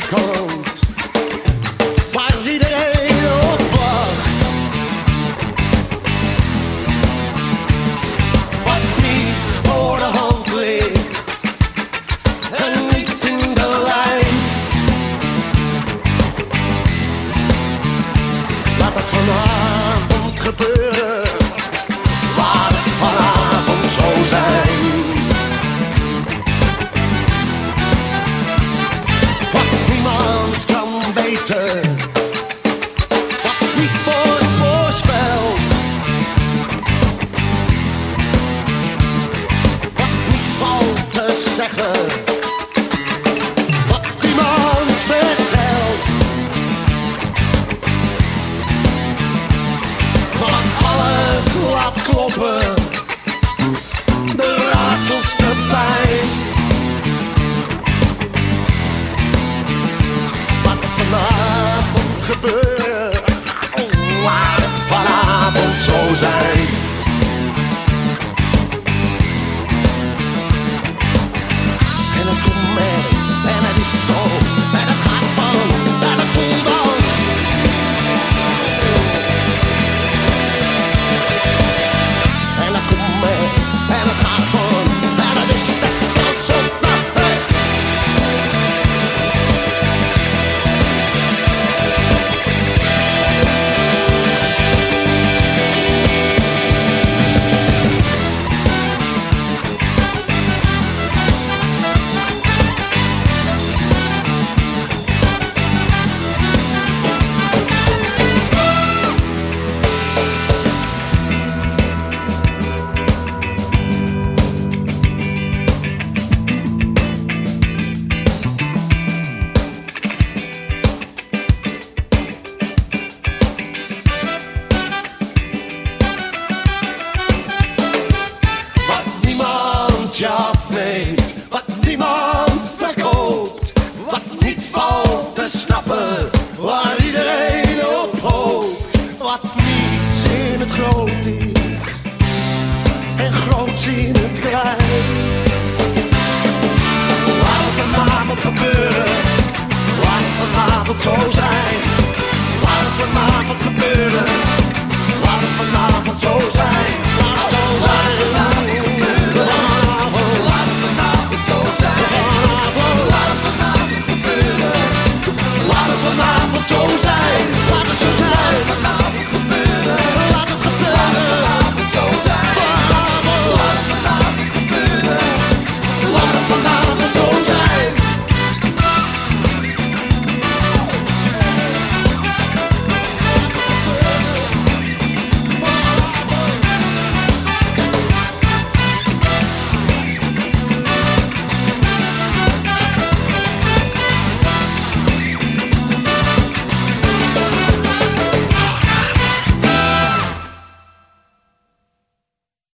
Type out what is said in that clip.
Rico. return. zien het draait. Laat het vanavond gebeuren, laat het vanavond zo zijn.